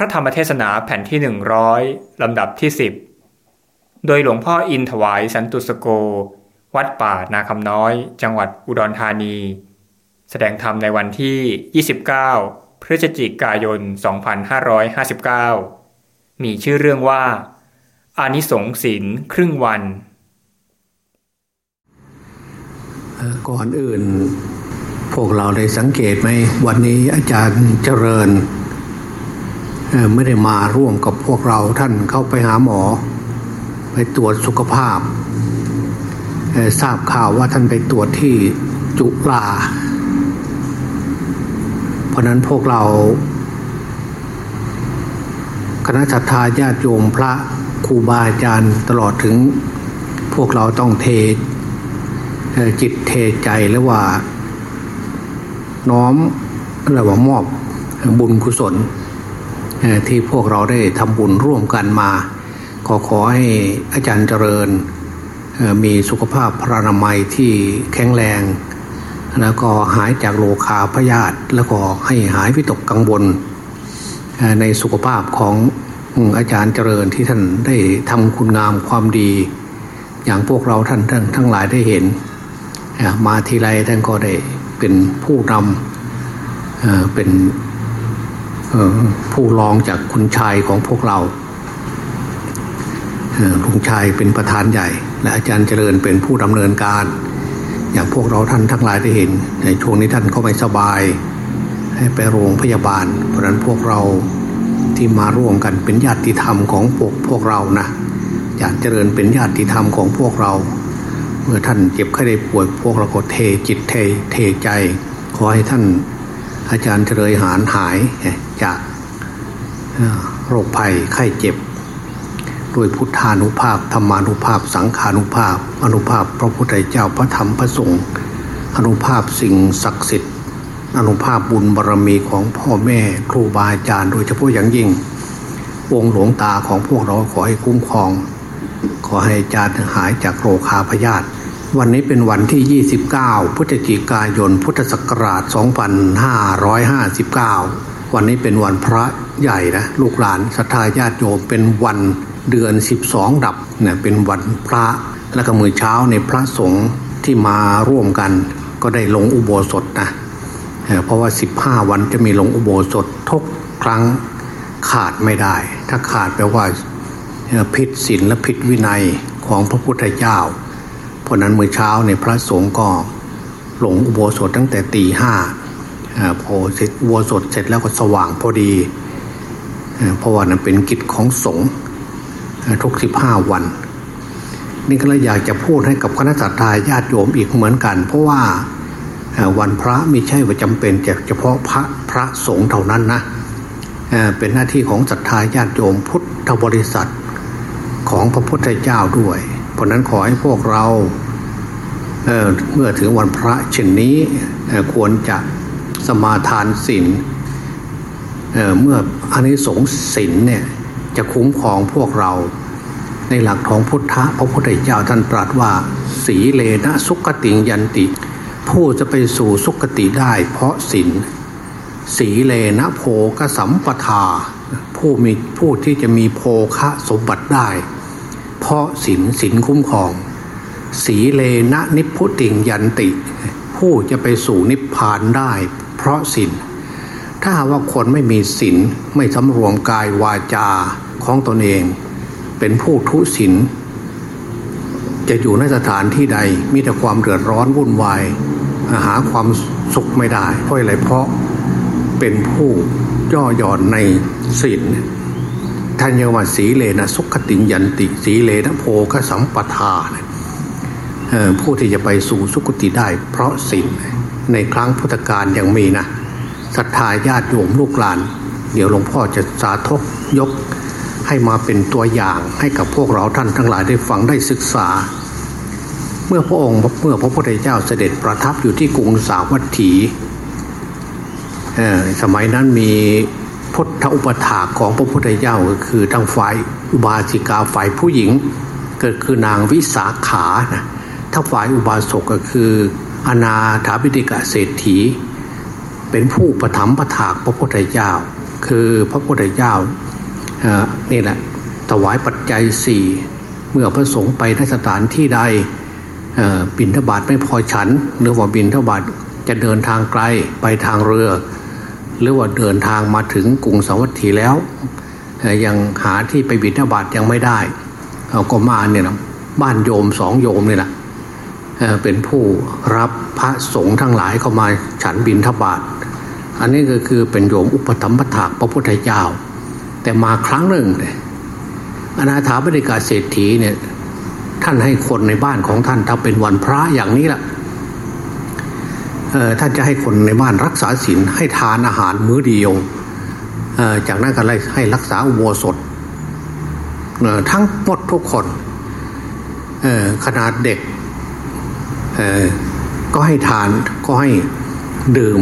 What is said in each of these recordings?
พระธรรมเทศนาแผ่นที่ 100 ลำดับที่ 10 โดยหลวงพ่ออินถวายสันตุสโก วัดป่านาคำน้อย จังหวัดอุดรธานี แสดงธรรมในวันที่ 29 พฤศจิกายน 2559 มีชื่อเรื่องว่า อานิสงส์ศีลครึ่งวัน ก่อนอื่น พวกเราได้สังเกตไหมวันนี้อาจารย์เจริญ ไม่ได้มาร่วมกับพวกเราท่านเข้าไปหาหมอ ไปตรวจสุขภาพทราบข่าวว่าท่านไปตรวจที่จุฬาเพราะนั้นพวกเรา คณะสัตยาญาติโยมพระครูบาอาจารย์ตลอดถึงพวกเราต้องเทจิตเทใจหรือว่า น้อมหรือว่ามอบบุญกุศล ที่พวกเราได้ทำบุญร่วมกันมา ขอขอให้อาจารย์เจริญมีสุขภาพพรานามัยที่แข็งแรง แล้วก็หายจากโรคาพยาธิแล้วก็ให้หายวิตกกังวลในสุขภาพของอาจารย์เจริญที่ท่านได้ทำคุณงามความดี อย่างพวกเราท่านทั้งทั้งหลายได้เห็น มาทีไรท่านก็ได้เป็นผู้นำเป็น ผู้รองจากคุณชายของพวกเราลุงชายเป็นประธานใหญ่ และอาจารย์เจริญเป็นผู้ดำเนินการ อย่างพวกเราท่านทั้งหลายได้เห็น ในช่วงนี้ท่านก็ไม่สบาย ให้ไปโรงพยาบาล เพราะนั้นพวกเราที่มาร่วมกันเป็นญาติธรรมของพวกพวกเรานะอาจารย์เจริญเป็นญาติธรรมของพวกเรา เมื่อท่านเจ็บไข้ได้ป่วยพวกเราก็เทจิตเทเทใจ ขอให้ท่านอาจารย์เฉลยหารหาย จากโรคภัยไข้เจ็บ ด้วยพุทธานุภาพธรรมานุภาพ สังขานุภาพ อนุภาพพระพุทธเจ้าพระธรรมพระสงฆ์อนุภาพสิ่งศักดิ์สิทธิ์ อนุภาพบุญบารรมีของพ่อแม่ครูบาอาจารย์โดยเฉพาะอย่างยิ่งองค์หลวงตาของพวกเราขอให้คุ้มครอง ขอให้อาจารย์หายจากโรคาพยาธิวันนี้เป็นวันที่ 29 พฤศจิกายน พุทธศักราช 2559 วันนี้เป็นวันพระใหญ่นะลูกหลานศรัทธาญาติโยมเป็นวันเดือน 12 ดับเนี่ยเป็นวันพระและก็มือเช้าในพระสงฆ์ที่มาร่วมกัน ก็ได้ลงอุโบสถนะเพราะว่า 15 วันจะมีลงอุโบสถทุกครั้งขาดไม่ได้ ถ้าขาดแปลว่าผิดศีลและผิดวินัยของพระพุทธเจ้า เพราะนั้นเมื่อเช้าในพระสงฆ์ก็หลงอุโบสถตั้งแต่ตีห้า พอเสร็จอุโบสถเสร็จแล้วก็สว่างพอดีเพราะว่านั้นเป็นกิจของสงฆ์ทุกสิบห้าวัน นี่ก็เลยอยากจะพูดให้กับคณะสัตยาญาติโยมอีกเหมือนกัน เพราะว่าวันพระไม่ใช่ว่าจำเป็นจะเฉพาะพระพระสงฆ์เท่านั้นนะเป็นหน้าที่ของศรัทธาญาติโยมพุทธบริษัทของพระพุทธเจ้าด้วย เพราะนั้นขอให้พวกเราเเมื่อถึงวันพระเช่นนี้ควรจะ สมาทานศีลเเมื่ออันนี้สงศีลเนี่ยจะคุ้มครองพวกเรา ในหลักของพุทธะพระพุทธเจ้าท่านตรัสว่า สีเลนะสุขติยันติ ผู้จะไปสู่สุขติได้ เพราะศีลสีเลนะโภกสัมปทา ผู้มีผู้ที่จะมีโภคะสมบัติได้ เพราะศีลศีลคุ้มครอง สีเลนะนิพุติงยันติ ผู้จะไปสู่นิพพานได้ ราะศีลถ้าว่าคนไม่มีศีลไม่สำรวมกายวาจาของตนเอง เป็นผู้ทุศีลจะอยู่ในสถานที่ใดมีแต่ความเดือดร้อนวุ่นวายหาความสุขไม่ได้ เพราะอะไรเพราะเป็นผู้ย่อหย่อนในศีลท่านยังว่าสีเลนะสุขติยันติ สีเลนะโพกสัมปทาผู้ที่จะไปสู่สุคติได้เพราะสิ่ง ในครั้งพุทธกาลยังมีนะศรัทธาญาติโยมลูกหลาน เดี๋ยวหลวงพ่อจะสาธกยก ให้มาเป็นตัวอย่างให้กับพวกเราท่านทั้งหลายได้ฟังได้ศึกษา เมื่อพระองค์เมื่อพระพุทธเจ้าเสด็จประทับอยู่ที่กรุงสาวัตถีสมัยนั้นมีพุทธอุปถาของพระพุทธเจ้าก็คือทางฝ่ายอุบาสิกาฝ่ายผู้หญิง เก็คือนางวิสาขานะถ้าฝ่ายอุบาสกก็คือ อนาถาบิดิกะเศรษฐี เป็นผู้ประถมประถากพระพุทธเจ้า คือพระพุทธเจ้านี่แหละถวายปัจจัยสี่เมื่อพระสงฆ์ไปนสถานที่ใดบินทบาทไม่พอฉัน หรือว่าบินทบาทจะเดินทางไกลไปทางเรือ หรือว่าเดินทางมาถึงกรุงสวัตถีแล้ว ยังหาที่ไปบินทบาทยังไม่ได้ ก็มาเนี่ยนะบ้านโยมสองโยมเนี่ยแหละ เป็นผู้รับพระสงฆ์ทั้งหลายเข้ามาฉันบินทบาทอันนี้ก็คือเป็นโยมอุปถัมภถากพระพุทธเจ้า แต่มาครั้งหนึ่งเลยอนาถาบริกาเศรษฐีเนี่ยท่านให้คนในบ้านของท่านถ้าเป็นวันพระอย่างนี้แหละท่านจะให้คนในบ้านรักษาศีลให้ทานอาหารมื้อเดียวจากนั้นก็เลยให้รักษาอุโบสถทั้งหมดทุกคนขนาดเด็ก ก็ให้ทานก็ให้ดื่ม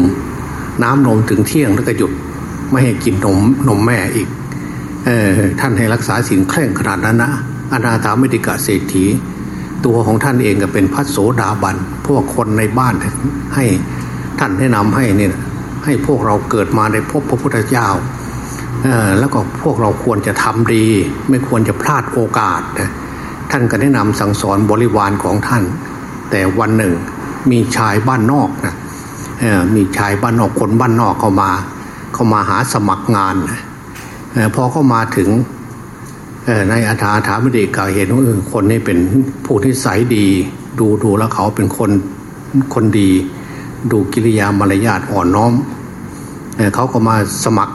น้ำนมถึงเที่ยงแล้วก็หยุดไม่ให้กินนมนมแม่อีกออท่านให้รักษาสิ่งเคร่งขนาดนั้นนะอนาถามิติกะเศรษฐี ตัวของท่านเองก็เป็นพระโสดาบัน พวกคนในบ้านให้ท่านแนะนำให้เนี่ยให้พวกเราเกิดมาในพบพระพุทธเจ้าแล้วก็พวกเราควรจะทำดี ไม่ควรจะพลาดโอกาส ท่านก็แนะนำสั่งสอนบริวารของท่าน แต่วันหนึ่งมีชายบ้านนอกนะมีชายบ้านนอกคนบ้านนอกเข้ามาเข้ามาหาสมัครงานพอเข้ามาถึงในอาถาถามเด็กก็เห็นว่าคนนี้เป็นผู้ที่ใสดี ดูดูแล้วเขาเป็นคนคนดี ดูกิริยามารยาทอ่อนน้อมเขาก็มาสมัคร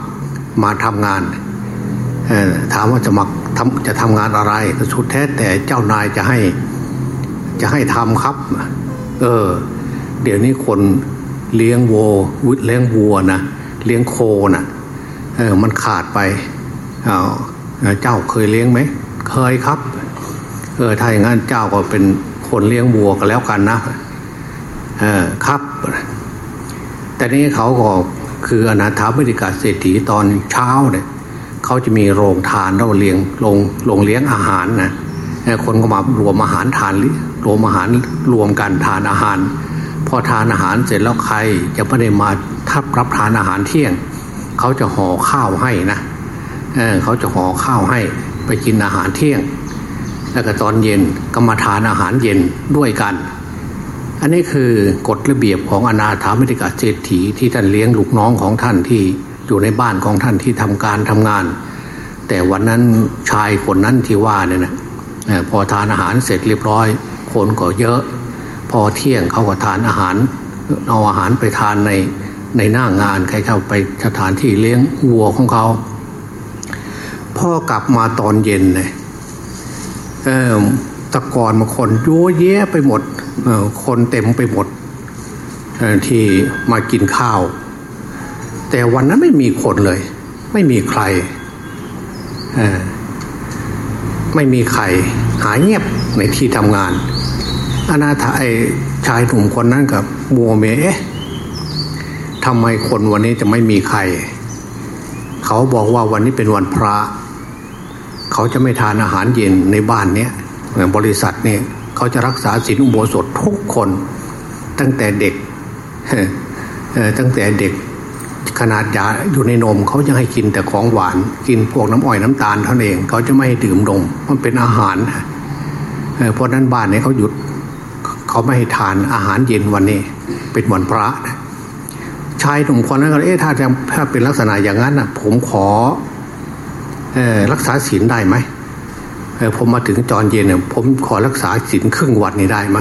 มาทำงานถามว่าจะมักทำจะทำงานอะไรสุดแท้แต่เจ้านายจะให้ จะให้ทำครับ เออ เดี๋ยวนี้คนเลี้ยงวัวเลี้ยงวัวนะเลี้ยงโคนะ่ะ เออ มันขาดไปเอาเจ้าเคยเลี้ยงไหมเคยครับ เออถ้าอย่างนั้นเจ้าก็เป็นคนเลี้ยงวัวกันแล้วกันนะเออครับ แต่นี้เขาก็คืออนาถาบริกาเศรษฐีตอนเช้าเนี่ยเขาจะมีโรงทานเราเลี้ยงโรงโรงเลี้ยงอาหารนะ คนก็มารวมอาหารทานรวมอาหารรวมกันทานอาหาร พอทานอาหารเสร็จแล้วใครจะไม่ได้มาทับรับทานอาหารเที่ยง เขาจะห่อข้าวให้นะเเขาจะห่อข้าวให้ไปกินอาหารเที่ยง แล้วก็ตอนเย็นก็มาทานอาหารเย็นด้วยกัน อันนี้คือกฎระเบียบของอนาถามิติกาเศรษฐีที่ท่านเลี้ยงลูกน้องของท่านที่อยู่ในบ้านของท่านที่ทำการทำงาน แต่วันนั้นชายคนนั้นที่ว่าเนี่ยนะ พอทานอาหารเสร็จเรียบร้อย คนก็เยอะ พอเที่ยงเขาก็ทานอาหาร เอาอาหารไปทานในในหน้างานใครเข้าไปสถานที่เลี้ยงวัวของเขาพ่อกลับมาตอนเย็นเลยเออตะกอนมาคนยัวเยะไปหมดคนเต็มไปหมดที่มากินข้าว แต่วันนั้นไม่มีคนเลย ไม่มีใคร ไม่มีใครหายเงียบในที่ทำงานอนาถาไอชายหนุ่มคนนั้นกับบัวเมเอ๊ะทำไมคนวันนี้จะไม่มีใคร เขาบอกว่าวันนี้เป็นวันพระ เขาจะไม่ทานอาหารเย็นในบ้านเนี้ยบริษัทเนี่ยเขาจะรักษาศีลอุโบสถทุกคน ตั้งแต่เด็กตั้งแต่เด็ก ขนาดยาอยู่ในนมเขาจะให้กินแต่ของหวาน กินพวกน้ำอ้อยน้ำตาลเท่านั้นเองเขาจะไม่ให้ดื่มนมมันเป็นอาหารเพราะนั้นบ้านนี้เขาหยุดเขาไม่ให้ทานอาหารเย็นวันนี้ เป็นวันพระชายหนุ่มคนนั้นก็เอ๊ะถ้าจะถ้าเป็นลักษณะอย่างนั้นนะผมขออรักษาศีลได้ไหมผมมาถึงจอนเย็นเนี่ยผมขอรักษาศีลครึ่งวันนี้ได้ไหม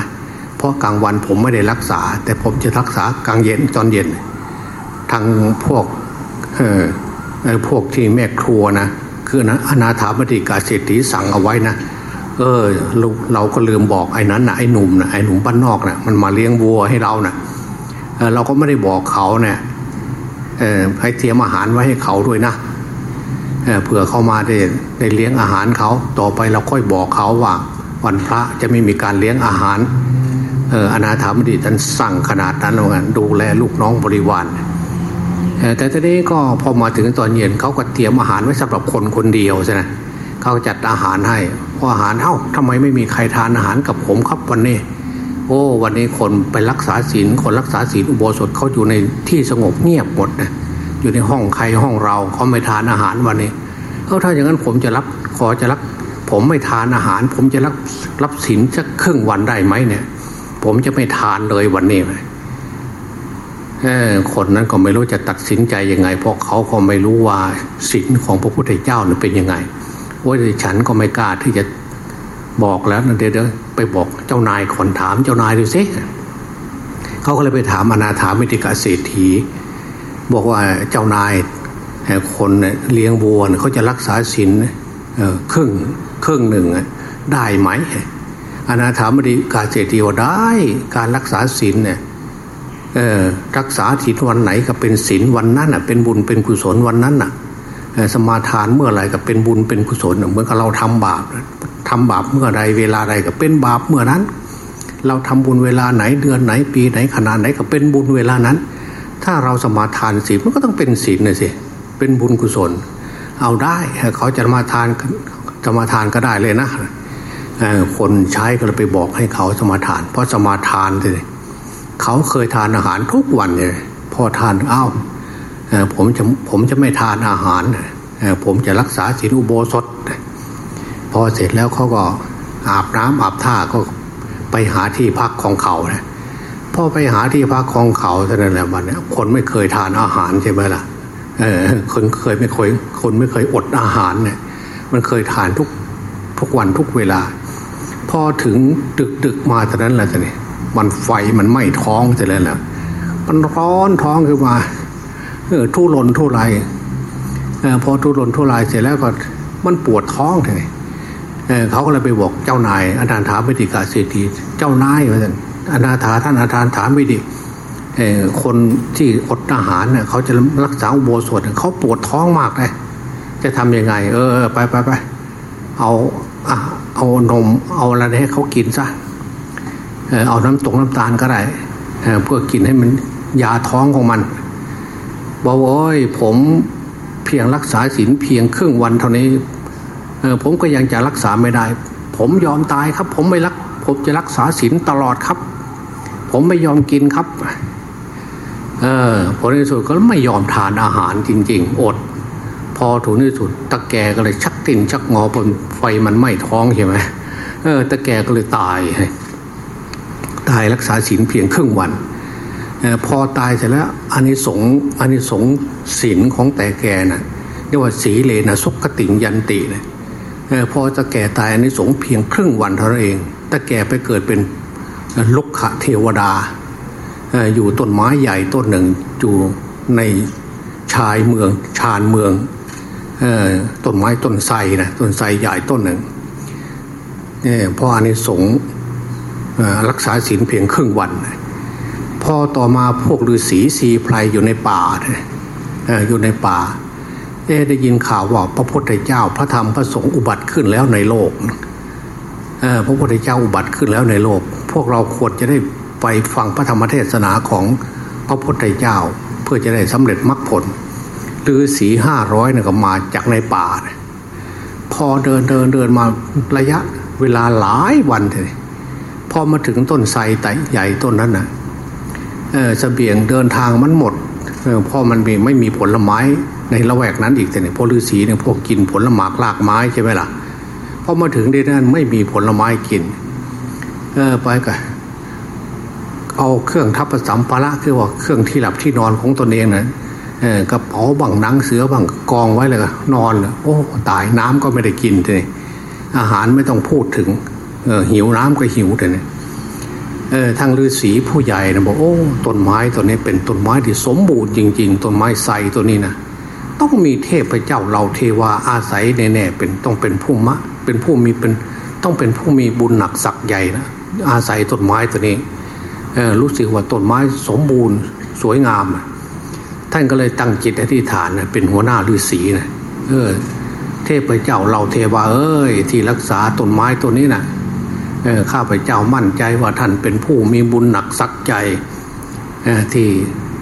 เพราะกลางวันผมไม่ได้รักษา แต่ผมจะรักษากลางเย็นจอนเย็น ทางพวกเออพวกที่แม่ครัวนะคือนะอนาถาบดิกาเศรษฐีสั่งเอาไว้นะเออเราก็ลืมบอกไอ้นั้นนะไอ้หนุ่มนะไอ้หนุ่มบ้านนอกนะมันมาเลี้ยงวัวให้เรานะ่ะเราก็ไม่ได้บอกเขาเนะี่ยเออให้เตรียมอาหารไว้ให้เขาด้วยนะเเผื่อเขามาได้ได้เลี้ยงอาหารเขาต่อไปเราค่อยบอกเขาว่า วันพระจะไม่มีการเลี้ยงอาหารเอออนาถามดีท่านสั่งขนาดนั้นเลยกันดูแลลูกน้องบริวาร แต่ทีนี้ก็พอมาถึงตอนเย็นเขาก็เตรียมอาหารไว้สำหรับคนคนเดียวใช่ไหมเขาจัดอาหารให้พออาหารเอ้าทำไมไม่มีใครทานอาหารกับผมครับวันนี้ โอ้ วันนี้คนไปรักษาศีลคนรักษาศีลอุโบสถเขาอยู่ในที่สงบเงียบหมดนะอยู่ในห้องใครห้องเราเขาไม่ทานอาหารวันนี้เออถ้าอย่างนั้นผมจะรับขอจะรับผมไม่ทานอาหาร ผมจะรับรับศีลสักครึ่งวันได้ไหมเนี่ย ผมจะไม่ทานเลยวันนี้ คนนั้นก็ไม่รู้จะตัดสินใจยังไง เพราะเขาก็ไม่รู้ว่าศีลของพระพุทธเจ้าเนี่ยเป็นยังไงโอ้ยฉันก็ไม่กล้าที่จะบอกแล้วเดี๋ยวไปบอกเจ้านายคนถามเจ้านายดูสิเขาก็เลยไปถามอนาถามิติกาเศรษฐี บอกว่าเจ้านายคนเลี้ยงวัวเขาจะรักษาศีลครึ่งครึ่งหนึ่งได้ไหมอนาถามติกาเศรษฐีว่าได้การรักษาศีลเนี่ย รักษาศีลวันไหนก็เป็นศีลวันนั้นอะเป็นบุญเป็นกุศลวันนั้นอะสมาทานเมื่อไรก็เป็นบุญเป็นกุศลเหมือนกับเราทำบาปทำบาปเมื่อใดเวลาใดก็เป็นบาปเมื่อนั้น เราทำบุญเวลาไหนเดือนไหนปีไหนขนาดไหนก็เป็นบุญเวลานั้น ถ้าเราสมาทานศีลมันก็ต้องเป็นศีลนะสิเป็นบุญกุศล เอาได้เขาจะมาทานจะมาทานก็ได้เลยนะคนใช้ก็เลยไปบอกให้เขาสมาทาน เพราะสมาทานเลย เขาเคยทานอาหารทุกวันเลยพอทานอ้าวผมจะผมจะไม่ทานอาหาร ผมจะรักษาศีลอุโบสถ พอเสร็จแล้วเขาก็อาบน้ำอาบท่าก็ไปหาที่พักของเขานะพอไปหาที่พักของเขาเท่านั้นแหละมันคนไม่เคยทานอาหารใช่ไหมล่ะเออคนเคยไม่เคยคนไม่เคยอดอาหารเนี่ยมันเคยทานทุกทุกวันทุกเวลา พอถึงดึกดึกมาตอนนั้นแหละท่านนี่ มันไฟมันไหม้ท้องแต่แล้วแหละมันร้อนท้องขึ้นมาเออทุรนทุรายออพอทุรนทุรายเสร็จแล้วก็มันปวดท้องเลยเขาก็เลยไปบอกเจ้านายอนาถามิติกาเศรษฐีเจ้านายว่าท่านอนาถาท่านอาจารย์ถามไม่ดีคนที่อดอาหารเนี่ยเขาจะรักษาอุโบสถเขาปวดท้องมากเลยจะทำยังไง เออไปไปไปเอาเอานมเอาอะไรให้เขากินซะ เอาน้ำตกน้ำตาลก็ได้เพื่อกินให้มันยาท้องของมันบอกว่าผมเพียงรักษาศีลเพียงครึ่งวันเท่านี้เออผมก็ยังจะรักษาไม่ได้ ผมยอมตายครับ ผมไม่รัก ผมจะรักษาศีลตลอดครับ ผมไม่ยอมกินครับ เออพอในสุดก็ไม่ยอมทานอาหารจริง ๆ อด พอถูกในสุดตะแกก็เลยชักตินชักงอบนไฟมันไหม้ท้องใช่ไหมเออตะแกก็เลยตาย ตายรักษาศีลเพียงครึ่งวันอพอตายเสร็จแล้วอันนี้สงอันนี้สงศีลของแต่แกนะ่ะเรียกว่าสีเลนะสุกติงยันติเนะพอจะแก่ตายอันนี้สงเพียงครึ่งวันเท่านั้นเองถ้าแก่ไปเกิดเป็นลุกขะเทวดา อยู่ต้นไม้ใหญ่ต้นหนึ่งอยู่ในชายเมืองชานเมืองต้นไม้ต้นไทรนะต้นไทรใหญ่ต้นหนึ่งเพราะอันนี้สง รักษาศีลเพียงครึ่งวัน พอต่อมาพวกฤาษีสีไพรอยู่ในป่าอยู่ในป่าได้ยินข่าวว่าพระพุทธเจ้าพระธรรมพระสงฆ์อุบัติขึ้นแล้วในโลกพระพุทธเจ้าอุบัติขึ้นแล้วในโลก พวกเราควรจะได้ไปฟังพระธรรมเทศนาของพระพุทธเจ้าเพื่อจะได้สำเร็จมรรคผลหรือสีห้าร้อยนี่ก็มาจากในป่า พอเดินเดินเดินมาระยะเวลาหลายวันเลย พอมาถึงต้นไทรแต่ใหญ่ต้นนั้นนะเออเสบียงเดินทางมันหมดเออพอมันมีไม่มีผลไม้ในละแวกนั้นอีกแต่เนี่ยพวกฤาษีเนี่ยพวกกินผลหมากลากไม้ใช่ไหมล่ะพอมาถึงที่นั่นไม่มีผลไม้กิน เออไปกันเอาเครื่องทับสัมภาระคือว่าเครื่องที่หลับที่นอนของตนเองนะเออกระเป๋าบังนังเสือบังกองไว้เลยนอนเลยโอ้ตายน้ำก็ไม่ได้กินเลยอาหารไม่ต้องพูดถึง เออหิวน้ำก็หิวแต่เนี่ยเออทางฤาษีผู้ใหญ่นะบอกโอ้ต้นไม้ตัวนี้เป็นต้นไม้ที่สมบูรณ์จริง ๆต้นไม้ไทรตัวนี้นะต้องมีเทพเจ้าเราเทวาอาศัยแน่ๆเป็นต้องเป็นผู้มะ เป็นผู้มีเป็นต้องเป็นผู้มีบุญหนักศักใหญ่นะอาศัยต้นไม้ตัวนี้รู้สึกว่าต้นไม้สมบูรณ์สวยงาม ท่านก็เลยตั้งจิตอธิษฐานนะเป็นหัวหน้าฤาษีนะเออ เทพเจ้าเราเทวาเอ้ยที่รักษาต้นไม้ตัวนี้นะ ข้าพเจ้ามั่นใจว่าท่านเป็นผู้มีบุญหนักศักใจที่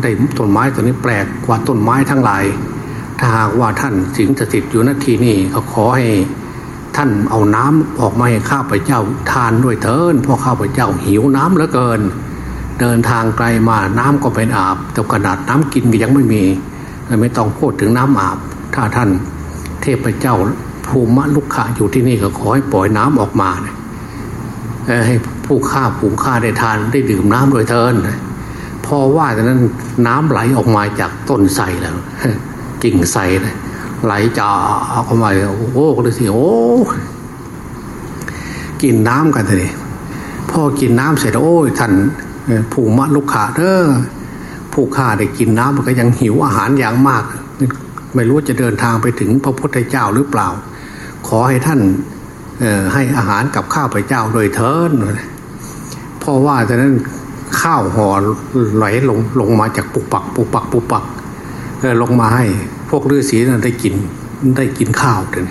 ได้ต้นไม้ตัวนี้แปลกกว่าต้นไม้ทั้งหลาย ถ้าหากว่าท่านสิงสถิตอยู่ณที่นี่ก็ขอให้ท่านเอาน้ำออกมาให้ข้าพเจ้าทานด้วยเถินเพราะข้าพเจ้าหิวน้ำเหลือเกิน เดินทางไกลมาน้ำก็เป็นอาบ แต่ขนาดน้ำกินก็ยังไม่มี ไม่ต้องพูดถึงน้ำอาบ ถ้าท่านเทพเจ้าภูมิลุกขะอยู่ที่นี่ก็ขอให้ปล่อยน้ำออกมานะ ให้ผู้ฆ่าผูงฆ่าได้ทานได้ดื่มน้ำโดยเทินพอว่าจากนั้นน้ำไหลออกมาจากต้นไทรแล้วกิ่งไทรไหลจ่าออกมาโอ้ก็เลยสิโอ้กินน้ำกันเลยพอกินน้ำเสร็จโอ้ยท่านผู้มะลุกขาเด้อผู้ฆ่าได้กินน้ำมันก็ยังหิวอาหารอย่างมาก ไม่รู้จะเดินทางไปถึงพระพุทธเจ้าหรือเปล่า ขอให้ท่าน ให้อาหารกับข้าวพเจ้าโดยเทินเพราะว่าจานั้นข้าวห่อไหลลงลงมาจากปุกปักปุกปักปุกปักลงมาให้พวกฤาษีนั้นได้กินได้กินข้าวเลย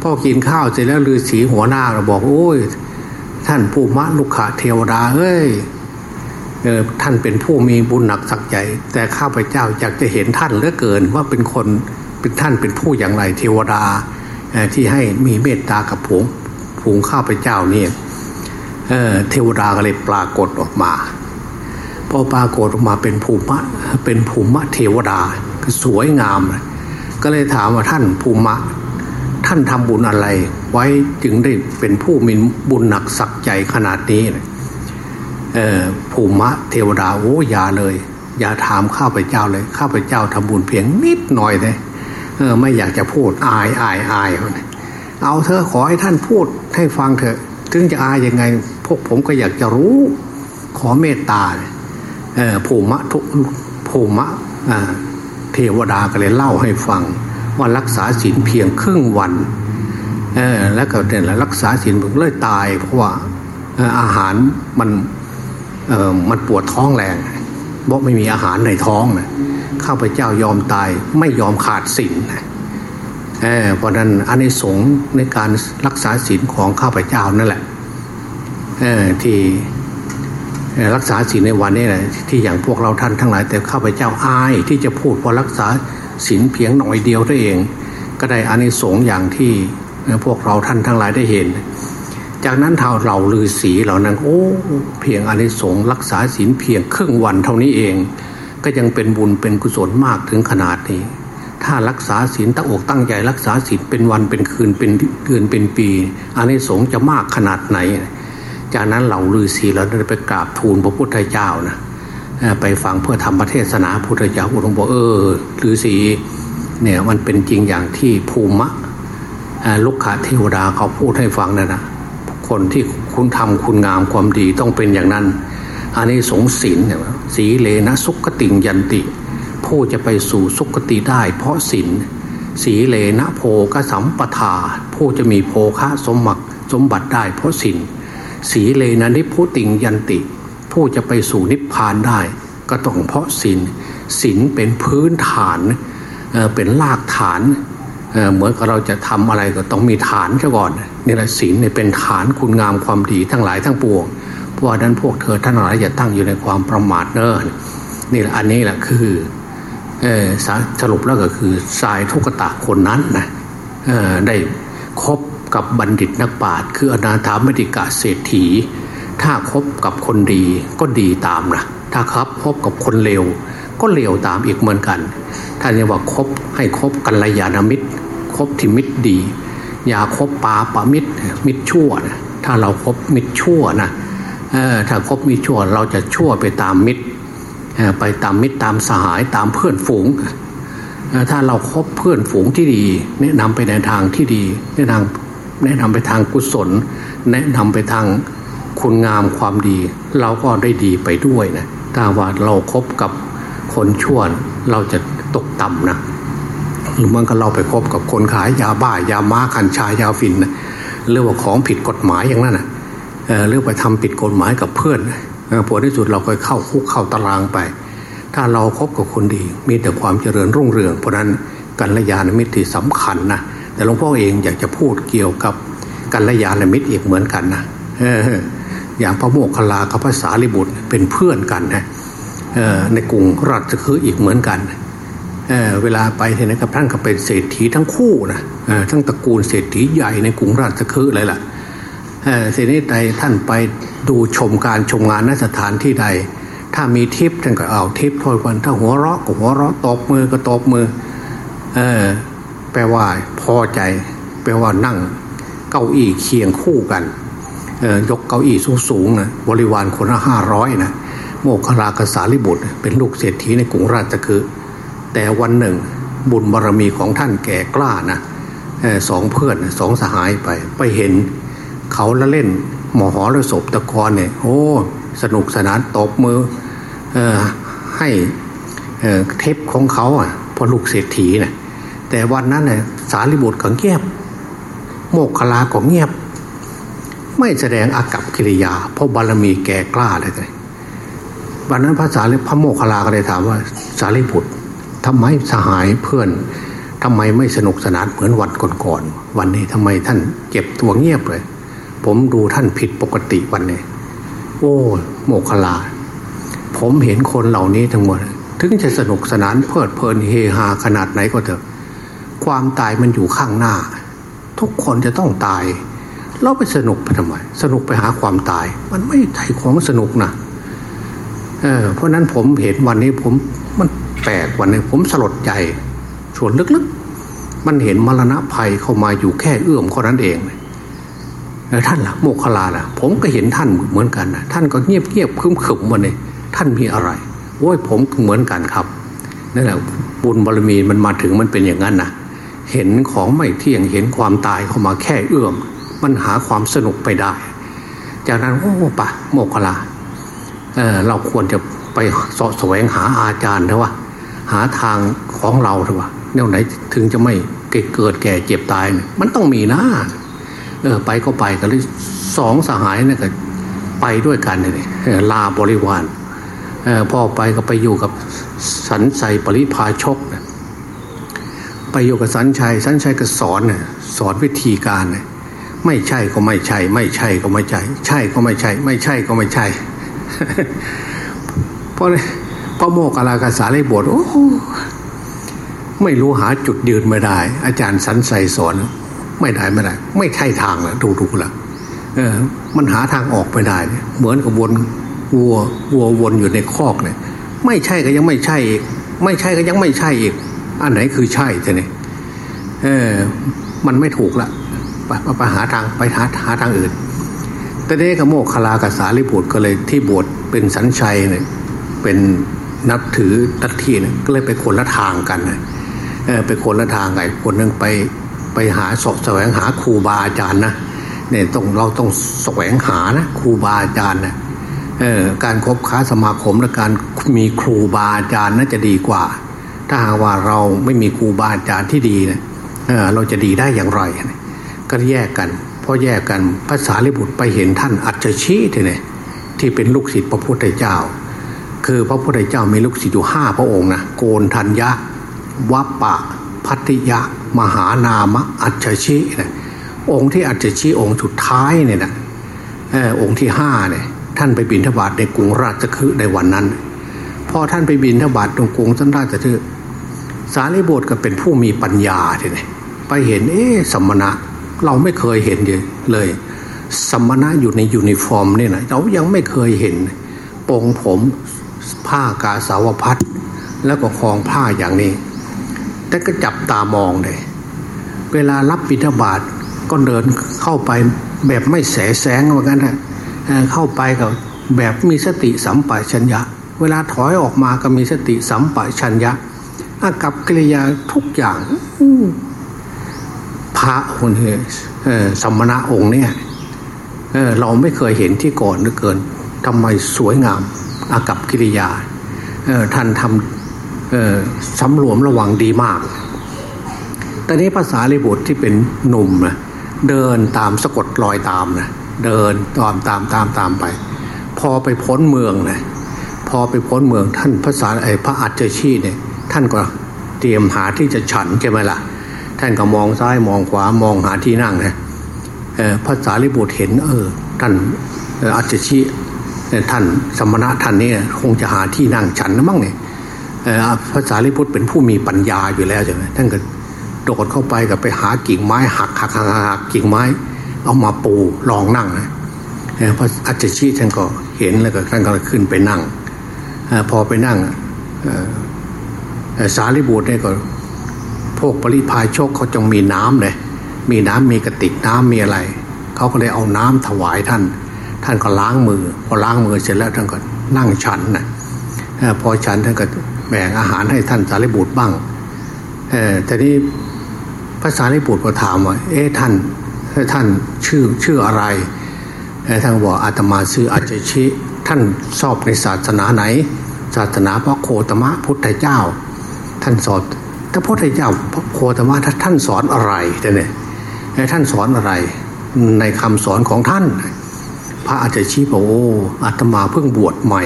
พอกินข้าวเสร็จแล้วฤาษีหัวหน้าเราบอกโอ้ยท่านผู้มะลุกขะเทวดาเอ้ยเออท่านเป็นผู้มีบุญหนักสักใจ แต่ข้าพเจ้าอยากจะเห็นท่านเหลือเกินว่าเป็นคนเป็นท่านเป็นผู้อย่างไรเทวดา ที่ให้มีเมตตากับผงผงข้าพเจ้าเนี่ยเเทวดาก็เลยปรากฏออกมาพอปรากฏออกมาเป็นภูมิะเป็นภูมิะเทวดาสวยงาม ก็เลยถามว่าท่านภูมิะท่านทำบุญอะไร ไว้จึงได้เป็นผู้มีบุญหนักสักใจขนาดนี้ภูมิะเทวดาโอ้ยาเลย อย่าถามข้าพเจ้าเลย ข้าพเจ้าทำบุญเพียงนิดหน่อยเลย เออไม่อยากจะพูดอายอายอายเอาเธอขอให้ท่านพูดให้ฟังเถอะ ถึงจะอายยังไง พวกผมก็อยากจะรู้ ขอเมตตาเออภูมิทุภูมิเทวดาก็เลยเล่าให้ฟัง ว่ารักษาศีลเพียงครึ่งวันเออแล้วก็เนี่ยรักษาศีลเพิ่งเลยตาย เพราะว่าอาหารมันเออมันปวดท้องแรงบอกไม่มีอาหารในท้องนะ ข้าพเจ้ายอมตายไม่ยอมขาดศีลเเพราะนั้นอันในสงในการรักษาศีลของข้าพเจ้านั่นแหละที่รักษาศีลในวันนี้แหละที่อย่างพวกเราท่านทั้งหลาย แต่ข้าพเจ้าอายที่จะพูดว่ารักษาศีลเพียงหน่อยเดียวตัวเอง ก็ได้อานิสงส์อย่างที่พวกเราท่านทั้งหลายได้เห็น จากนั้นเท่าเราลือศีเหล่านั้นโอ้เพียงอานิสงส์รักษาศีลเพียงครึ่งวันเท่านี้เอง ก็ยังเป็นบุญเป็นกุศลมากถึงขนาดนี้ ถ้ารักษาศีลตั้งอกตั้งใจรักษาศีลเป็นวันเป็นคืนเป็นเดือนเป็นปีอันนี้สงจะมากขนาดไหน จากนั้นเหล่าฤาษีเราได้ไปกราบทูลพระพุทธเจ้านะไปฟังเพื่อทำประเทศนาพุทธเจ้าอุดมบอกเออฤาษีเนี่ยมันเป็นจริงอย่างที่ภูมิะลุกขาเทวดาเขาพูดให้ฟังนั่นนะคนที่คุณทำคุณงามความดีต้องเป็นอย่างนั้น อันนี้สงสินเนี่ย สีเลนะสุขติงยันติ ผู้จะไปสู่สุขติได้เพราะสินสีเลนะโพกสัมปทา ผู้จะมีโภคะสมบัติสมบัติได้เพราะสินสีเลนะนิพุติงยันติ ผู้จะไปสู่นิพพานได้ ก็ต้องเพราะสินสินเป็นพื้นฐานเป็นรากฐานเหมือนกับเราจะทำอะไรก็ต้องมีฐานซะก่อนนี่แหละศีลเนี่ยเป็นฐานคุณงามความดีทั้งหลายทั้งปวง เพราะนั้นพวกเธอท่านหลายอย่าตั้งอยู่ในความประมาทเนิ่นนี่แหละอันนี้แหละคือเออสรุปแล้วก็คือสายทุกตะคนนั้นนะได้คบกับบัณฑิตนักปราชญ์คืออนาถามติกาเศรษฐี ถ้าคบกับคนดีก็ดีตามนะถ้าครับคบกับคนเลวก็เลวตามอีกเหมือนกันท่านเรียกว่าคบให้คบกัลยาณมิตรคบที่มิตรดี อย่าคบปาปามิตรมิตรชั่วนะถ้าเราครบมิตรชั่วนะ ถ้าคบมิชั่วเราจะชั่วไปตามมิตรไปตามมิตรตามสหายตามเพื่อนฝูง ถ้าเราครบเพื่อนฝูงที่ดี แนะนำไปในทางที่ดี แนะนำแนะนำไปทางกุศล แนะนำไปทางคุณงามความดี เราก็ได้ดีไปด้วยนะถ้าว่าเราครบกับคนชั่วเราจะตกต่ำนะหรือมันก็เราไปคบกับคนขายยาบ้ายาม้าคันชายยาฟินนะเรื่องว่าของผิดกฎหมายอย่างนั้นนะ เรื่องไปทำผิดกฎหมายกับเพื่อนผลที่สุดเราก็เข้าคุกเข้าตารางไป ถ้าเราครบกับคนดี มีแต่ความเจริญรุ่งเรือง เพราะนั้นกัลยาณมิตรที่สำคัญนะแต่หลวงพ่อเองอยากจะพูดเกี่ยวกับกัลยาณมิตรอีกเหมือนกันนะอย่างพระโมคคัลลากับพระสารีบุตรเป็นเพื่อนกันนะในกรุงราชคืออีกเหมือนกันเเวลาไปที่ไหนกับท่านก็เป็นเศรษฐีทั้งคู่นะทั้งตระกูลเศรษฐีใหญ่ในกรุงราชคือเลยล่ะ ทีนี้ใดท่านไปดูชมการชมงานนสถานที่ใด ถ้ามีทิปท่านก็เอาทิปโทษกันถ้าหัวเราะก็หัวเราะตบมือก็ตบมือ เออแปลว่าพอใจ แปลว่านั่ง เก้าอี้เคียงคู่กันเออยกเก้าอี้สูงๆนะบริวารคนละห้าร้อยนะโมคคลากษาลิบุตร เป็นลูกเศรษฐีในกรุงราชคือ แต่วันหนึ่งบุญบารรมีของท่านแก่กล้านะสองเพื่อนสองสหายไปไปเห็น เขาละเล่น หมอหอระศพตะกอนเนี่ยโอ้สนุกสนานตบมืออให้เทปของเขาอะพอลูกเศรษฐีนะแต่วันนั้นเนี่ยสารีบุตรก็เงียบ โมกขลาก็เงียบ ไม่แสดงอากับกิริยา เพราะบารมีแก่กล้าเลยวันนั้นพระสารีพระโมคคลาก็เลยถามว่าสารีบุตรทำไมสหายเพื่อนทำไมไม่สนุกสนานเหมือนวันก่อนๆวันนี้ทำไมท่านเก็บตัวเงียบเลย ผมดูท่านผิดปกติวันนี้โอ้โมคลา ผมเห็นคนเหล่านี้ทั้งหมด ถึงจะสนุกสนานเพลิดเพลินเฮฮาขนาดไหนก็เถอะ ความตายมันอยู่ข้างหน้า ทุกคนจะต้องตาย เราไปสนุกไปทำไม สนุกไปหาความตาย มันไม่ใช่ของสนุกนะเออเพราะนั้นผมเห็นวันนี้ผมมันแปลกวันนี้ผมสลดใจส่วนลึกๆ มันเห็นมรณะภัยเข้ามาอยู่แค่เอื้อมเท่านั้นเองแล้ว ท่านล่ะโมคคลาล่ะผมก็เห็นท่านเหมือนกันนะท่านก็เงียบเงียบคึมขึมวันนี้ท่านมีอะไรโอ้ยผมเหมือนกันครับนั่นแหละบุญบารมีมันมาถึงมันเป็นอย่างนั้นนะเห็นของไม่เที่ยงเห็นความตายเข้ามาแค่เอื้อม มันหาความสนุกไปได้ จากนั้นโอ้ปะโมคคลาเเราควรจะไปสะแสวงหาอาจารย์นะว่าหาทางของเราเถอะว่าแนวไหนถึงจะไม่เกิดแก่เจ็บตาย มันต้องมีนะ เออไปก็ไปกันเลยสองสหายเนี่ยก็ไปด้วยกันเลยลาบริวารพ่อไปก็ไปอยู่กับสันใสปริพาชกนะไปอยู่กับสันชัย สันชัยก็สอนเนี่ยสอนวิธีการ ไม่ใช่ก็ไม่ใช่ ไม่ใช่ก็ไม่ใช่ ใช่ก็ไม่ใช่ ไม่ใช่ก็ไม่ใช่ เพราะพระโมกขลากาสาเลยบทโอ้ไม่รู้หาจุดยืนไม่ได้ อาจารย์สันใสสอน ไม่ได้ไม่ได้ ไม่ใช่ทางแล้วดูดูแล้วเออ มันหาทางออกไม่ได้เนี่ยเหมือนกับวนวัววัววนอยู่ในคอกเนี่ย ไม่ใช่ก็ยังไม่ใช่อีกไม่ใช่ก็ยังไม่ใช่อีก อันไหนคือใช่จะเนี่ยเออ มันไม่ถูกละไปไปหาทางไปหาหาทางอื่น แต่เด็กโมกขลากษาลิบุตรก็เลยที่บวชเป็นสัญชัยเนี่ยเป็นนับถือตัทีเนี่ยก็เลยไปคนละทางกันเออไปคนละทางไงคนนึงไป ไปหาสอบแสวงหาครูบาอาจารย์นะเนี่ยต้องเราต้องแสวงหานะครูบาอาจารย์นะเออการคบค้าสมาคมและการมีครูบาอาจารย์น่าจะดีกว่า ถ้าหากว่าเราไม่มีครูบาอาจารย์ที่ดีเนะเออเราจะดีได้อย่างไรก็แยกกันพอแยกกันภาษาลิบุตรไปเห็นท่านอัจฉริที่เนี่ยที่เป็นลูกศิษย์พระพุทธเจ้า คือพระพุทธเจ้ามีลูกศิษย์อยู่ห้าพระองค์นะโกนทัญญะวัปปะ พัติยะมหานามะอัจฉรินะองค์ที่อัจฉริองค์สุดท้ายเนี่ยนะองค์ที่ห้าเนี่ยท่านไปบินทบาทในกรุงราชคฤห์ในวันนั้นพอท่านไปบินทบาทตรงกรุงสันราชคฤห์สารีบุตรก็เป็นผู้มีปัญญาทีนี้ไปเห็นเอ๊สมณะเราไม่เคยเห็นเลย สมณะอยู่ในยูนิฟอร์มเนี่ยนะเรายังไม่เคยเห็นปลงผมผ้ากาสาวพัสตร์แล้วก็ครองผ้าอย่างนี้ แต่ก็จับตามองเลย เวลารับบิณฑบาตก็เดินเข้าไปแบบไม่แสแสร้งเหมือนกันนะเข้าไปกับแบบมีสติสัมปชัญญะ เวลาถอยออกมาก็มีสติสัมปชัญญะอากับกิริยาทุกอย่างพระคนนี้สมณะองค์เนี่ยเเราไม่เคยเห็นที่ก่อนเหลือเกินทำไมสวยงามอากับกิริยาท่านทำ สำรวมระวังดีมากแต่นี้ภาษาลิบุตรที่เป็นหนุ่มนะเดินตามสะกดรอยตามนะเดินตามตามตามตามไป พอไปพ้นเมืองนะพอไปพ้นเมืองท่านภาษาไอ้พระอัจฉริเนี่ยท่านก็เตรียมหาที่จะฉันใช่ไหมล่ะ ท่านก็มองซ้ายมองขวามองหาที่นั่งนะภาษาลิบุตรเห็นเออท่านอัจฉริท่านสมณะท่านนี่คงจะหาที่นั่งฉันนะมั้งเนี่ย ภาษาลิบุตรเป็นผู้มีปัญญาอยู่แล้วใช่ไหมท่านก็โดดเข้าไปกับไปหากิ่งไม้หักหักหักหักกิ่งไม้ เอามาปูลองนั่งนะพระอัจฉริท่านก็เห็นแล้วก็ท่านก็ขึ้นไปนั่งพอไปนั่งสารีบุตรเนี่ยก็พวกปริพายโชคเขาจงมีน้ำเลยมีน้ำมีกระติกน้ำมีอะไร เขาก็เลยเอาน้ำถวายท่าน ท่านก็ล้างมือ พอล้างมือเสร็จแล้วท่านก็นั่งฉันนะพอฉันท่านก็ แบ่งอาหารให้ท่านสารีบุตรบ้างเออแต่นี้พระสารีบุตรก็ถามว่า เอ๊ะท่านท่านชื่อชื่ออะไรท่านบอกอาตมาชื่ออาจชิ ท่านสอบในศาสนาไหน ศาสนาพระโคตมะพุทธเจ้า ท่านสอนถ้าพระพุทธเจ้าพระโคตมะท่านสอนอะไรเนี่ยท่านสอนอะไรในคำสอนของท่าน พระอาจารย์ชี้บอกโอ้อาตมาเพิ่งบวชใหม่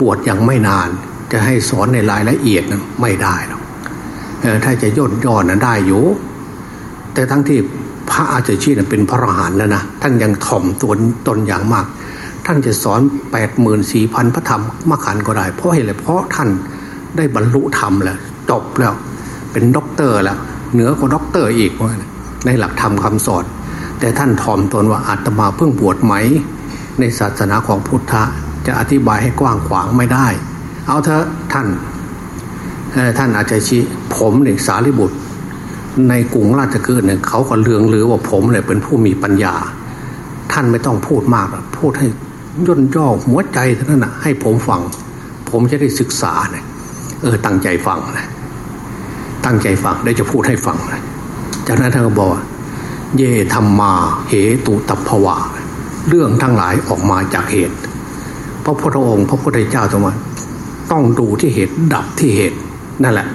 บวชยังไม่นาน จะให้สอนในรายละเอียดนั้นไม่ได้หรอกถ้าจะย่นย่อนั้นได้อยู่ แต่ทั้งที่พระอาจารย์ชี้นั้เป็นพระอรหันต์แล้วนะท่านยังถ่อมตนตนอย่างมาก ท่านจะสอนแปดหมื่นสี่พันพระธรรมขันธ์ก็ได้ เพราะเหตุอะไรเพราะท่านได้บรรลุธรรมแล้วจบแล้ว เป็นด็อกเตอร์แล้วเหนือกว่าด็อกเตอร์อีกว่าในหลักธรรมคำสอน แต่ท่านถ่อมตนว่าอาตมาเพิ่งบวชใหม่ ในศาสนาของพุทธะจะอธิบายให้กว้างขวางไม่ได้ เอาเถอะท่านท่านอาจจะชี้ผมเนี่ยสารีบุตร ในกรุงราชเกิดเนี่ยเขาก็เลืองหรือว่าผมเนี่ยเป็นผู้มีปัญญา ท่านไม่ต้องพูดมากพูดให้ย่นย่อหัวใจเท่านั้นนะให้ผมฟัง ผมจะได้ศึกษาเนี่ยเออตั้งใจฟังนะตั้งใจฟังได้จะพูดให้ฟังนะจากนั้นท่านก็บอกเยธรรมมาเหตุตัพวะเรื่องทั้งหลายออกมาจากเหตุ พระพุทธองค์ พระพุทธเจ้าตรงนั้น ต้องดูที่เหตุดับที่เหตุนั่นแหละ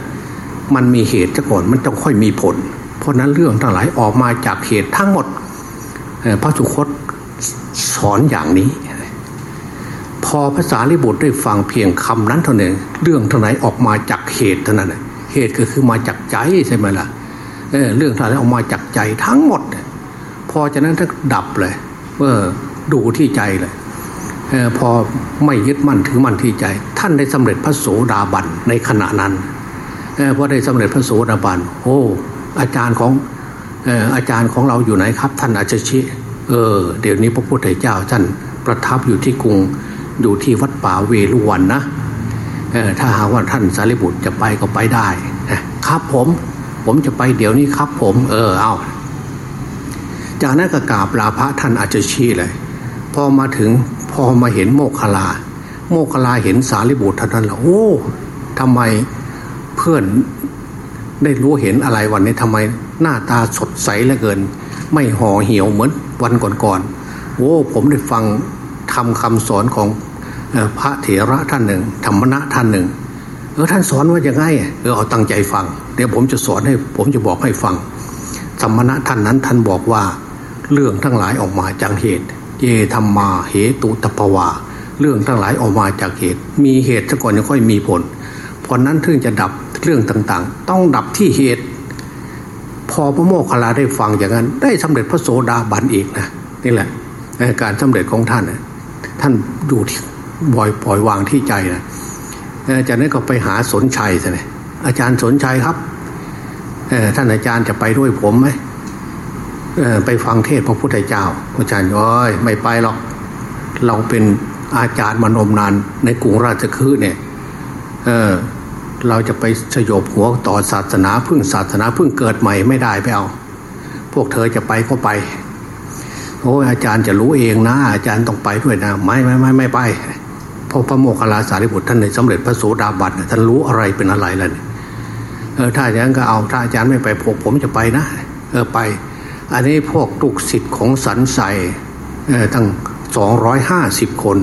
มันมีเหตุซะก่อนมันต้องค่อยมีผล เพราะนั้นเรื่องทั้งหลายออกมาจากเหตุทั้งหมดพระสุคตสอนอย่างนี้ พอภาษาลิบุตรได้ฟังเพียงคำนั้นเท่านั้นเรื่องทั้งหลายออกมาจากเหตุเท่านั้นเหตุก็คือมาจากใจใช่ไหมล่ะเเรื่องทั้งหลายออกมาจากใจทั้งหมด พอจากนั้นถ้าดับเลยเมื่อดูที่ใจเลยอพอไม่ยึดมั่นถือมั่นที่ใจ ท่านได้สำเร็จพระโสดาบันในขณะนั้นเพอได้สำเร็จพระโสดาบันโอ้อาจารย์ของอาจารย์ของเราอยู่ไหนครับ ท่านอาจารย์ชิเออเดี๋ยวนี้พระพุทธเจ้าท่านประทับอยู่ที่กรุงอยู่ที่วัดป่าเวลุวันนะถ้าหากว่าท่านสารีบุตรจะไปก็ไปได้ครับผม ผมจะไปเดี๋ยวนี้ครับผม เออเอาจากนั้นก็กราบลาพระท่านอาจจะชี้เลย พอมาถึงพอมาเห็นโมกขลา โมกลาเห็นสารีบุตรท่านนั้นละโอ้ทำไมเพื่อนได้รู้เห็นอะไรวันนี้ทำไมหน้าตาสดใสเหลือเกิน ไม่ห่อเหี่ยวเหมือนวันก่อนๆโอ้ผมได้ฟังทำคำสอนของพระเถระท่านหนึ่ง ธรรมณะท่านหนึ่งเออท่านสอนว่ายังไงเออเอาตั้งใจฟัง เดี๋ยวผมจะสอนให้ผมจะบอกให้ฟังสมณะท่านนั้นท่านบอกว่า เรื่องทั้งหลายออกมาจากเหตุเยธรรมมาเหตุตปวา เรื่องทั้งหลายออกมาจากเหตุ มีเหตุซะก่อนยังค่อยมีผล เพราะนั้นถึงจะดับเรื่องต่างๆ ต้องดับที่เหตุ พอพระโมคคัลลาได้ฟังอย่างนั้น ได้สำเร็จพระโสดาบันอีกนะนี่แหละการสำเร็จของท่านท่านดูบ่อยปล่อยวางที่ใจนะจากนั้นก็ไปหาสนชัยใช่ไหมอาจารย์สนชัยครับท่านอาจารย์จะไปด้วยผมไหมไปฟังเทศพระพุทธเจ้าอาจารย์ย้อยไม่ไปหรอก เราเป็น อาจารย์มานมนานในกรุงราชคฤห์เนี่ยเออเราจะไปสยบหัวต่อศาสนาพึ่งศาสนาพึ่งเกิดใหม่ไม่ได้ไปเอา พวกเธอจะไปก็ไปโอ้อาจารย์จะรู้เองนะ อาจารย์ต้องไปด้วยนะไม่ไม่ไม่ไม่ไปพราะพระโมคคัลลาสารีบุตรท่านในสำเร็จพระโสดาบันท่านรู้อะไรเป็นอะไรแล้วเนี่ยเออถ้าอย่างนั้นก็เอาถ้าอาจารย์ไม่ไปพวกผมจะไปนะ เออไป อันนี้พวกลูกศิษย์ของสันใสเออตั้ง สองร้อยห้าสิบคน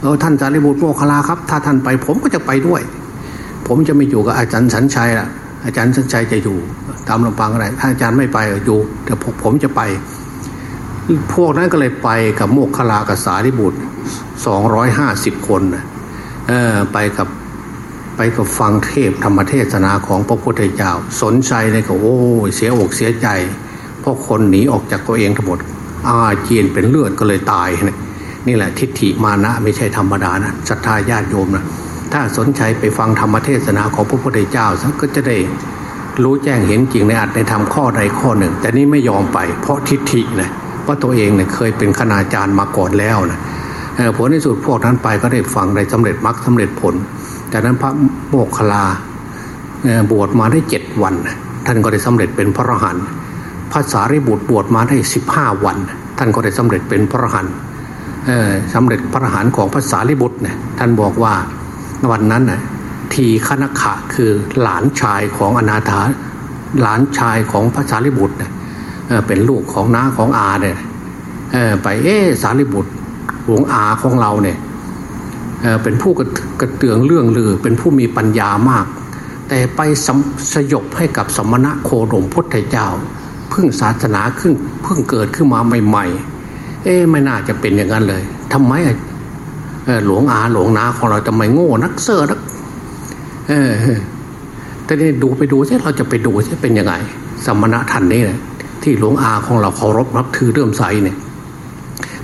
เออท่านสารีบุตรโมคลาครับ ถ้าท่านไปผมก็จะไปด้วย ผมจะไม่อยู่กับอาจารย์สันชัยละอาจารย์สันชัยจะอยู่ตามลำพังอะไรถ้าอาจารย์ไม่ไปอยู่แต่ผมจะไปพวกนั้นก็เลยไปกับโมกขลากับสารีบุตรสองร้อยห้าสิบคนเออไปกับไปกับฟังเทพธรรมเทศนาของพระพุทธเจ้า สนใจเลยก็โอ้เสียอกเสียใจ เพราะคนหนีออกจากตัวเองทั้งหมด อาเจียนเป็นเลือดก็เลยตายนี่แหละทิฏฐิมานะไม่ใช่ธรรมดานะศรัทธาญาติโยมนะถ้าสนใจไปฟังธรรมเทศนาของพระพุทธเจ้าสักก็จะได้รู้แจ้งเห็นจริงในอัตในธรรมข้อใดข้อหนึ่ง แต่นี่ไม่ยอมไป เพราะทิฏฐินะว่าตัวเองเนี่ยเคยเป็นคณาจารย์มาก่อนแล้วนะผลในสุดพวกนั้นไปก็ได้ฟังได้สำเร็จมรรคสาเร็จผลจากนั้นพระโมคคลาบวชมาได้เจ็ดวัน ท่านก็ได้สำเร็จเป็นพระอรหันต์ ภาษาริบุตรบวชมาได้สิบห้าวัน ท่านก็ได้สำเร็จเป็นพระหันสำเร็จพระหันของภาษาริบุตรเนี่ยท่านบอกว่าวันนั้นน่ะทีฆนขะคือหลานชายของอนาถาหลานชายของพระสารีบุตรเนี่ยเป็นลูกของน้าของอาเนี่ยไปเออสารีบุตรหลวงอาของเราเนี่ยเป็นผู้กระเตืองเรื่องลือ เป็นผู้มีปัญญามาก แต่ไปสยบให้กับสมณะโคดมพุทธเจ้า พิ่งศาสนาขึ้นเพิ่งเกิดขึ้นมาใหม่ๆ เอ๊ไม่น่าจะเป็นอย่างนั้นเลยทำไมหลวงอาหลวงนาของเราทำไมโง่นักเสือนักเออแต่นี่ดูไปดูใช่เราจะไปดูใช่เป็นยังไงสมณะท่านนี้นี่ยที่หลวงอาของเราเคารพนับถือเรื่มใสเนี่ย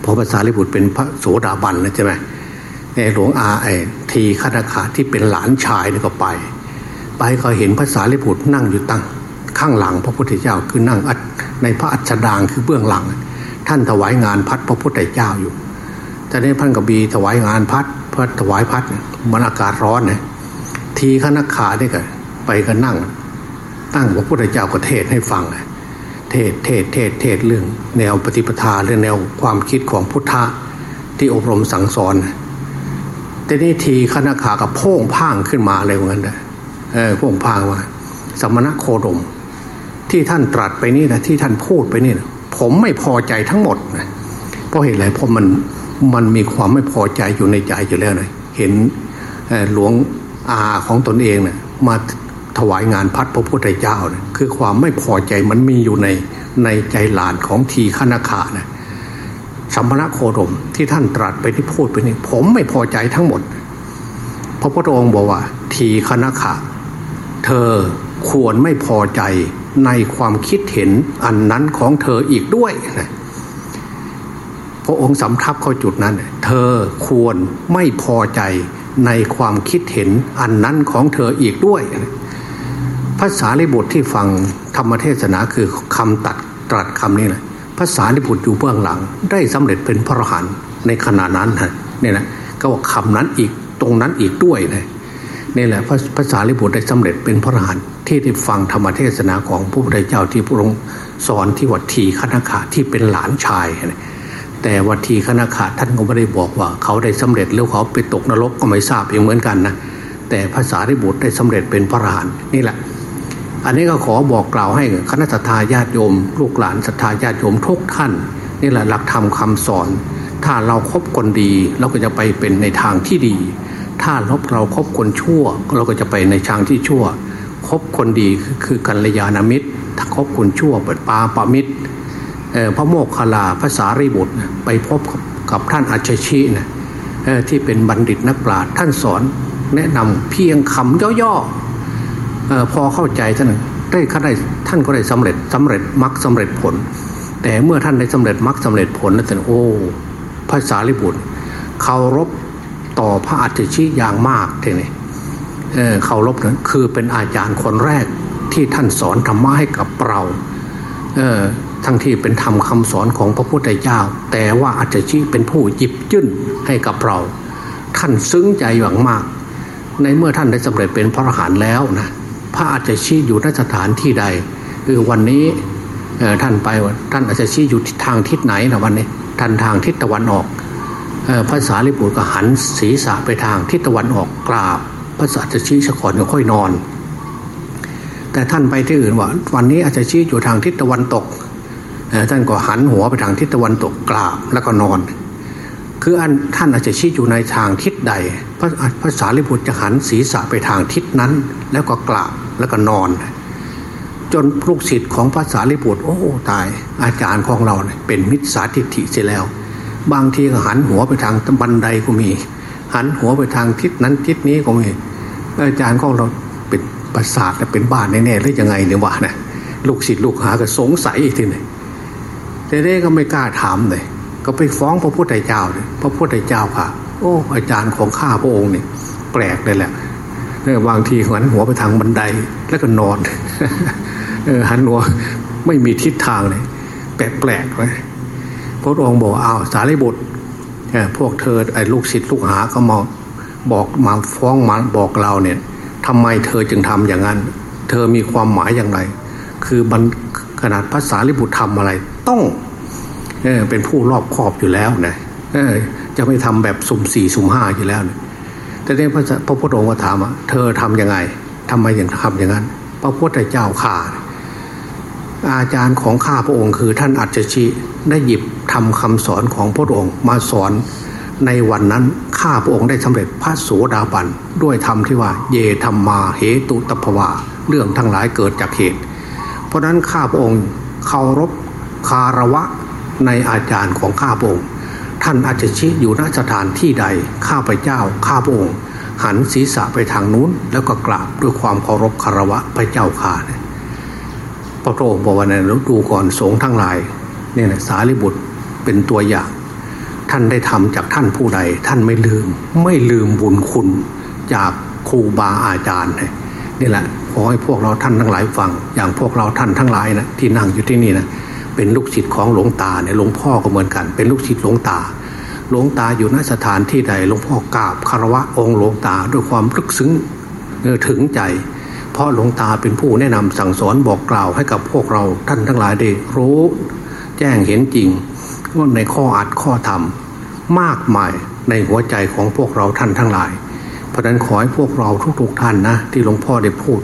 พอภาษาลิบุตรเป็นพระโสดาบันนะใช่ไหมไอ้หลวงอาไอ้ทีคณขาที่เป็นหลานชายนี่ก็ไป ไปก็เห็นภาษาลิบุตรนั่งอยู่ตั้ง ข้างหลังพระพุทธเจ้าคือนั่งในพระอัจฉดางคือเบื้องหลัง ท่านถวายงานพัดพระพุทธเจ้าอยู่แต่นี้พันกบีถวายงานพัดพัดถวายพัดมันอากาศร้อนเนี่ยทีขนักขาเนี่ยก็ไปก็นั่ง ตั้งพระพุทธเจ้าก็เทศให้ฟังเทศเทศเทศเทศเรื่อง แนวปฏิปทาเรื่องแนวความคิดของพุทธะที่อบรมสั่งสอนแต่นี่ทีขณะขากับโพ่งพ่างขึ้นมาอะไรเหมือนกันเออพ่งพ่างว่าสมณะโคดม ที่ท่านตรัสไปนี่นะที่ท่านพูดไปนี่นะผมไม่พอใจทั้งหมดนะเพราะเหตุอะไรเพราะมันมันมีความไม่พอใจอยู่ในใจอยู่แล้วนะเห็นหลวงอาของตนเองนะ่ยมาถวายงานพัดพระพุทธเจ้านะคือความไม่พอใจมันมีอยู่ในในใจหลานของทีฆนาคานะสัมภะโคดมที่ท่านตรัสไปที่พูดไปนี่ผมไม่พอใจทั้งหมด พระพุทธองค์บอกว่า ทีฆนาคาเธอควรไม่พอใจ ในความคิดเห็นอันนั้นของเธออีกด้วยนะพระองค์สำทับเข้าจุดนั้น เธอควรไม่พอใจในความคิดเห็นอันนั้นของเธออีกด้วย ภาษาลิบุตรที่ฟังธรรมเทศนาคือคำตัดตรัสคำนี้แหละภาษาลิบุตรอยู่เบื้องหลัง ได้สำเร็จเป็นพระอรหันต์ในขณะนั้นฮะนี่นะก็ว่าคำนั้นอีกตรงนั้นอีกด้วยนะนี่แหละภาษาลิบุตรได้สำเร็จเป็นพระอรหันต์ ที่ได้ฟังธรรมเทศนาของพระพุทธเจ้าที่พระองค์สอนที่วัดทีคณะขาที่เป็นหลานชาย แต่วัดทีคณะขาท่านก็ไม่ได้บอกว่า เขาได้สำเร็จแล้วเขาไปตกนรกก็ไม่ทราบอย่างเหมือนกันนะแต่ภาษาริบุตรได้สำเร็จเป็นพระอรหันต์นี่แหละ อันนี้ก็ขอบอกกล่าวให้คณะสัตยาติโยม ลูกหลานสัตยาติโยมทุกท่านนี่แหละหลักธรรมคาสอน ถ้าเราครบคนดีเราก็จะไปเป็นในทางที่ดี ถ้าลบเราครบคนชั่ว เราก็จะไปในทางที่ชั่ว คบคนดีคือกัลยาณมิตรถ้าคบคนชั่วเปิดปาปามิตรพระโมกขลาภาษารีบุตรไปพบกับท่านอาชชีนะที่เป็นบัณฑิตนักปราชญ์ท่านสอนแนะนำเพียงคำย่อๆพอเข้าใจท่านได้ข้าได้ท่านก็ได้สำเร็จสำเร็จมรรคสาเร็จผล แต่เมื่อท่านได้สำเร็จมรรคสาเร็จผลแล้วท่านโอ้ภาษาลิบุตรเคารพต่อพระอัจฉริอย่างมากทีนี้ เคารพนั้นคือเป็นอาจารย์คนแรกที่ท่านสอนธรรมะให้กับเราทั้งที่เป็นธรรมคาสอนของพระพุทธเจ้า แต่ว่าอาจจะชี้เป็นผู้หยิบยื่นให้กับเรา ท่านซึ้งใจอย่างมาก ในเมื่อท่านได้สำเร็จเป็นพระอรหันต์แล้วนะพระอาจจะชี้อยู่นสถานที่ใด คือวันนี้ท่านไปท่านอาจจะชี้อยู่ทางทิศไหนนะวันนี้ท่านทางทิศตะวันออกภาษาลิบุตรก็หันศีรษะไปทางทิศตะวันออกกราบ พระสัจชี้สะขอนก็ค่อยนอน แต่ท่านไปที่อื่นว่า วันนี้อาจจะชี้อยู่ทางทิศตะวันตกท่านก็หันหัวไปทางทิศตะวันตกกราบแล้วก็นอน คืออันท่านอาจจะชี้อยู่ในทางทิศใด พระพระสารีบุตรจะหันศีรษะไปทางทิศนั้น แล้วก็กราบแล้วก็นอน จนลูกศิษย์ของพระสารีบุตรโอ้ตาย อาจารย์ของเราเนี่ยเป็นมิจฉาทิฏฐิเสียแล้ว บางทีก็หันหัวไปทางบันไดก็มี หันหัวไปทางทิศนั้นทิศนี้ก็มี อาจารย์ของเราเป็นประสาทเป็นบ้านแน่ๆหรือยังไงเนี่ยวะนะลูกศิษย์ลูกหาก็สงสัยอีกทีหนึ่งแต่เด้ก็ไม่กล้าถามเลยก็ไปฟ้องพระพุทธเจ้าเลยพระพุทธเจ้าค่ะ โอ้ อาจารย์ของข้าพระองค์นี่แปลกเลยแหละเนี่ยบางทีหันหัวไปทางบันไดแล้วก็นอนหันหัวไม่มีทิศทางเลยแปลกๆเลยพระองค์บอกอ้าวสารีบุตรพวกเธอไอ้ลูกศิษย์ลูกหาก็มา บอกมาฟ้องมาบอกเราเนี่ยทำไมเธอจึงทำอย่างนั้น เธอมีความหมายอย่างไร คือบันขนาดภาษาลิบุตรทำอะไร ต้องเอเป็นผู้รอบคอบอยู่แล้วนะจะไม่ทำแบบสุ่มสี่สุ่มห้าอยู่แล้วนะแต่เนี่ยพระพระพุทธองค์ก็ถามว่าเธอทํำยังไงทำไมอย่างทำอย่างนั้น พระพุทธเจ้าข่าอาจารย์ของข้าพระองค์คือท่านอัจฉริได้หยิบทำคำสอนของพระองค์มาสอนในวันนั้น ข้าพระองค์ได้สำเร็จพระโสดาบันด้วยธรรมที่ว่า เยธรรมมาเหตุตภวาเรื่องทั้งหลายเกิดจากเหตุ เพราะนั้นข้าพระองค์เคารพคาระวะในอาจารย์ของข้าพระองค์ท่านอาจจะชี้อยู่ณสถานที่ใดข้าพเจ้าข้าพระองค์ หันศีรษะไปทางนู้น แล้วก็กราบด้วยความเคารพคารวะพระเจ้าข่าเนี่ยพระโตบอกว่าเนี่ยดูก่อนสงทั้งหลายเนี่ยสารีบุตรเป็นตัวอย่าง ท่านได้ทำจากท่านผู้ใด ท่านไม่ลืม ไม่ลืมบุญคุณจากครูบาอาจารย์นี่แหละขอให้พวกเราท่านทั้งหลายฟัง อย่างพวกเราท่านทั้งหลายนะที่นั่งอยู่ที่นี่นะเป็นลูกศิษย์ของหลวงตาเนี่ยหลวงพ่อก็เหมือนกัน เป็นลูกศิษย์หลวงตาหลวงตาอยู่ณสถานที่ใดหลวงพ่อกราบคารวะองค์หลวงตาด้วยความลึกซึ้งถึงใจ เพราะหลวงตาเป็นผู้แนะนำสั่งสอนบอกกล่าวให้กับพวกเราท่านทั้งหลายได้รู้ แจ้งเห็นจริง ในข้ออัดข้อธรรม มากมายในหัวใจของพวกเราท่านทั้งหลาย เพราะนั้นขอให้พวกเราทุกๆท่านนะที่หลวงพ่อได้พูด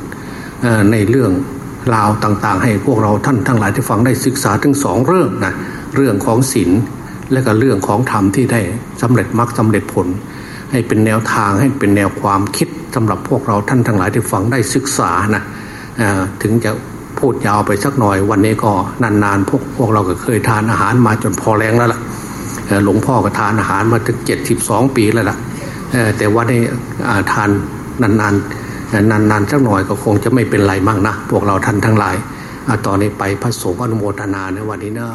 ในเรื่องราวต่างๆ ให้พวกเราท่านทั้งหลายที่ฟังได้ศึกษาถึงสองเรื่องนะเรื่องของศีลและก็เรื่องของธรรมที่ได้สำเร็จมรรคสาเร็จผล ให้เป็นแนวทางให้เป็นแนวความคิดสำหรับพวกเราท่านทั้งหลายที่ฟังได้ศึกษานะถึงจะ พูดยาวไปสักหน่อย วันนี้ก็นานๆ พวกพวกเราก็เคยทานอาหารมาจนพอแรงแล้วล่ะหลวงพ่อก็ทานอาหารมาถึงเจ็ดสิบสองปีแล้วล่ะแต่ว่าได้ทานนานๆนานๆสักหน่อยก็คงจะไม่เป็นไรมั่งนะ พวกเราท่านทั้งหลายตอนนี้ไปพระสงฆ์อนุโมทนาในวันนี้เนอะ